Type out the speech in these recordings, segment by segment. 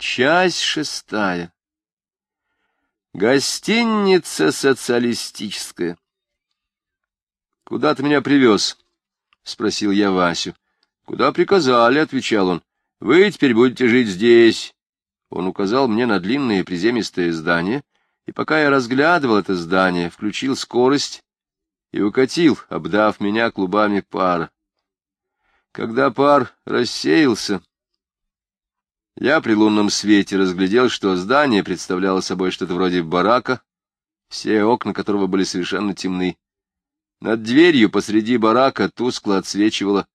Часть шестая. Гостиница социалистическая. — Куда ты меня привез? — спросил я Васю. — Куда приказали, — отвечал он. — Вы теперь будете жить здесь. Он указал мне на длинное приземистое здание, и пока я разглядывал это здание, включил скорость и укатил, обдав меня клубами пара. Когда пар рассеялся, я при лунном свете разглядел, что здание представляло собой что-то вроде барака, все окна которого были совершенно темны. Над дверью посреди барака тускло отсвечивала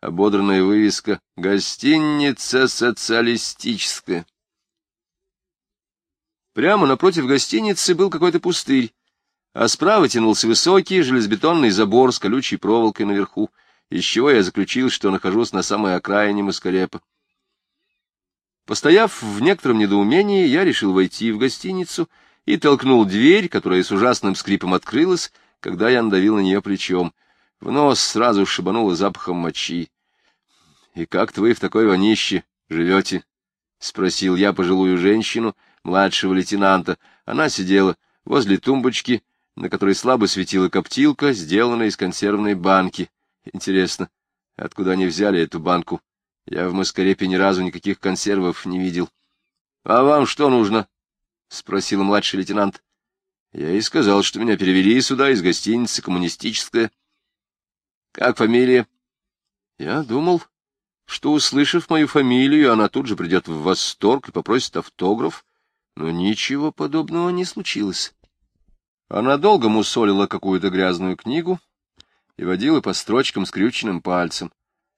ободранная вывеска «Гостиница социалистическая». Прямо напротив гостиницы был какой-то пустырь, а справа тянулся высокий железобетонный забор с колючей проволокой наверху, из чего я заключил, что нахожусь на самой окраине Маскарепа. Постояв в некотором недоумении, я решил войти в гостиницу и толкнул дверь, которая с ужасным скрипом открылась, когда я надавил на нее плечом. В нос сразу шибануло запахом мочи. — И как вы в такой вонище живете? — спросил я пожилую женщину, младшего лейтенанта. Она сидела возле тумбочки, на которой слабо светила коптилка, сделанная из консервной банки. Интересно, откуда они взяли эту банку? Я в Маскарепе ни разу никаких консервов не видел. — А вам что нужно? — спросил младший лейтенант. Я и сказал, что меня перевели сюда из гостиницы «Коммунистическая». — Как фамилия? Я думал, что, услышав мою фамилию, она тут же придет в восторг и попросит автограф, но ничего подобного не случилось. Она долго мусолила какую-то грязную книгу и водила по строчкам скрюченным пальцем.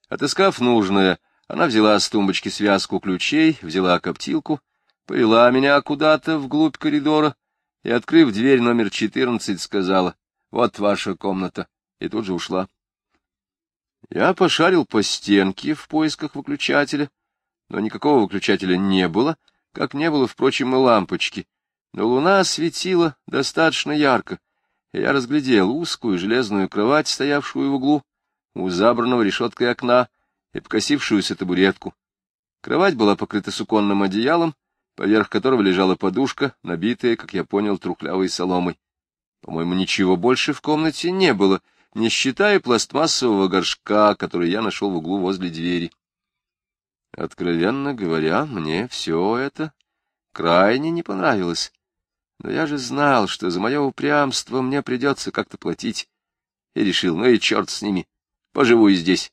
Отыскав нужное, она взяла с тумбочки связку ключей, взяла коптилку, повела меня куда-то вглубь коридора и, открыв дверь номер четырнадцать, сказала, «Вот ваша комната», и тут же ушла. Я пошарил по стенке в поисках выключателя, но никакого выключателя не было, как не было, впрочем, и лампочки. Но луна светила достаточно ярко, и я разглядел узкую железную кровать, стоявшую в углу, у забранного решеткой окна, и покосившуюся табуретку. Кровать была покрыта суконным одеялом, поверх которого лежала подушка, набитая, как я понял, трухлявой соломой. По-моему, ничего больше в комнате не было, не считая пластмассового горшка, который я нашел в углу возле двери. Откровенно говоря, мне все это крайне не понравилось. Но я же знал, что за мое упрямство мне придется как-то платить. И решил, ну и черт с ними, поживу и здесь.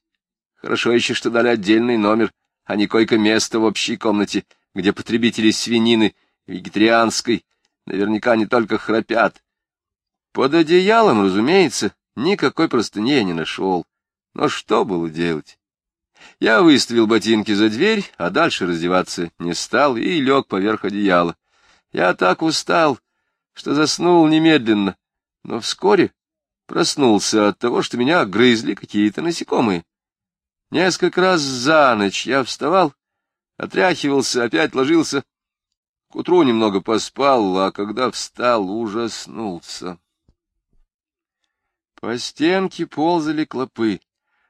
Хорошо еще, что дали отдельный номер, а не койко-место в общей комнате, где потребители свинины вегетарианской наверняка не только храпят. Под одеялом, разумеется, никакой простыни я не нашел. Но что было делать? Я выставил ботинки за дверь, а дальше раздеваться не стал и лег поверх одеяла. Я так устал, что заснул немедленно, но вскоре проснулся от того, что меня грызли какие-то насекомые. Несколько раз за ночь я вставал, отряхивался, опять ложился. К утру немного поспал, а когда встал, ужаснулся. По стенке ползали клопы,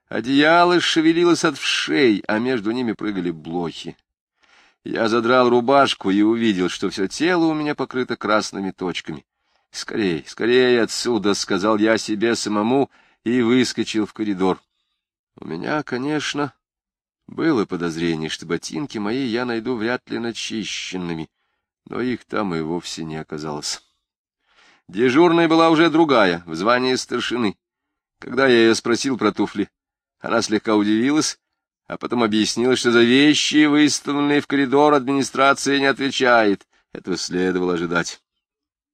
одеяло шевелилось от вшей, а между ними прыгали блохи. Я задрал рубашку и увидел, что все тело у меня покрыто красными точками. «Скорей, скорей отсюда!» — сказал я себе самому и выскочил в коридор. У меня, конечно, было подозрение, что ботинки мои я найду вряд ли начищенными, но их там и вовсе не оказалось. Дежурной была уже другая, в звании старшины. Когда я ее спросил про туфли, она слегка удивилась, а потом объяснила, что за вещи, выставленные в коридор, администрация не отвечает. Этого следовало ожидать.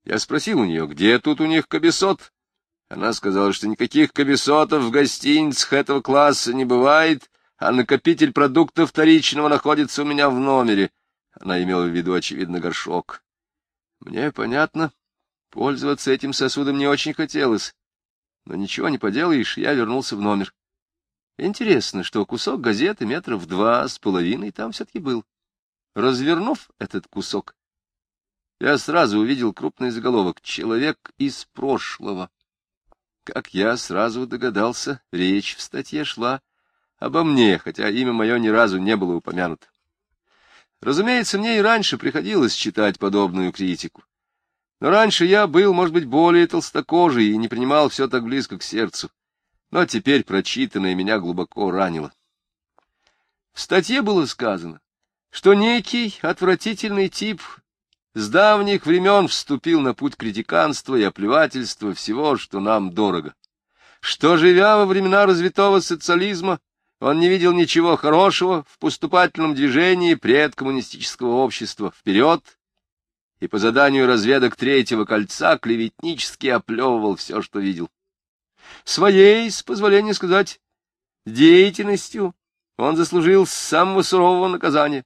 Я спросил у нее, где тут у них кабесот, она сказала, что никаких комиссотов в гостиницах этого класса не бывает, а накопитель продуктов вторичного находится у меня в номере. Она имела в виду, очевидно, горшок. Мне понятно, пользоваться этим сосудом не очень хотелось. Но ничего не поделаешь, я вернулся в номер. Интересно, что кусок газеты метров два с половиной там все-таки был. Развернув этот кусок, я сразу увидел крупный заголовок «Человек из прошлого». Как я сразу догадался, речь в статье шла обо мне, хотя имя мое ни разу не было упомянуто. Разумеется, мне и раньше приходилось читать подобную критику. Но раньше я был, может быть, более толстокожий и не принимал все так близко к сердцу. Но теперь прочитанное меня глубоко ранило. В статье было сказано, что некий отвратительный тип с давних времен вступил на путь критиканства и оплевательства всего, что нам дорого, что, живя во времена развитого социализма, он не видел ничего хорошего в поступательном движении предкоммунистического общества вперед, и по заданию разведок Третьего кольца клеветнически оплевывал все, что видел. Своей, с позволения сказать, деятельностью он заслужил самого сурового наказания.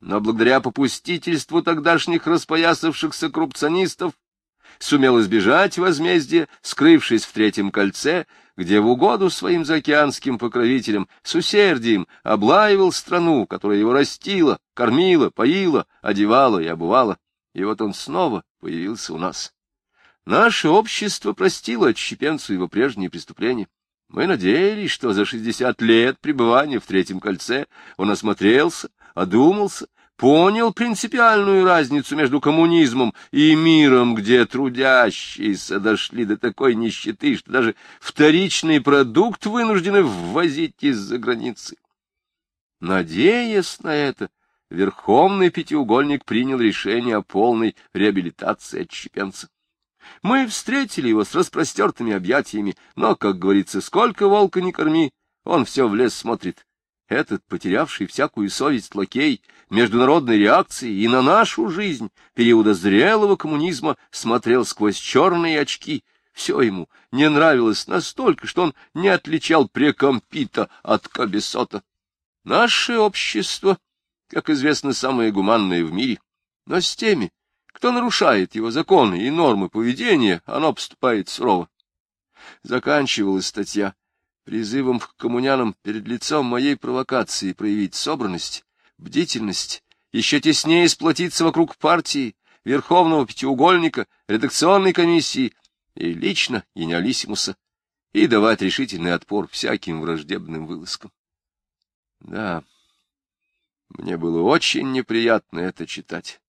Но благодаря попустительству тогдашних распоясавшихся коррупционистов сумел избежать возмездия, скрывшись в Третьем кольце, где в угоду своим заокеанским покровителям с усердием облаивал страну, которая его растила, кормила, поила, одевала и обувала. И вот он снова появился у нас. Наше общество простило отщепенцу его прежние преступления. Мы надеялись, что за шестьдесят лет пребывания в Третьем кольце он осмотрелся, одумался понял принципиальную разницу между коммунизмом и миром, где трудящиеся дошли до такой нищеты, что даже вторичный продукт вынуждены ввозить из-за границы. Надеясь на это, Верховный Пятиугольник принял решение о полной реабилитации отщепенца. Мы встретили его с распростертыми объятиями, но, как говорится, сколько волка не корми, он все в лес смотрит. Этот, потерявший всякую совесть лакей, международной реакции и на нашу жизнь периода зрелого коммунизма смотрел сквозь черные очки. Все ему не нравилось настолько, что он не отличал прекомпита от кабесота. Наше общество, как известно, самое гуманное в мире, но с теми, кто нарушает его законы и нормы поведения, оно поступает сурово. Заканчивалась статья призывом к коммунянам перед лицом моей провокации проявить собранность, бдительность, еще теснее сплотиться вокруг партии, Верховного Пятиугольника, редакционной комиссии и лично гениалиссимуса, и давать решительный отпор всяким враждебным вылазкам. Да, мне было очень неприятно это читать.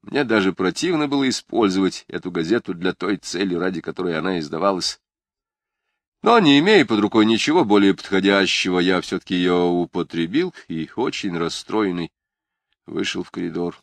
Мне даже противно было использовать эту газету для той цели, ради которой она издавалась. Но, не имея под рукой ничего более подходящего, я все-таки ее употребил и, очень расстроенный, вышел в коридор.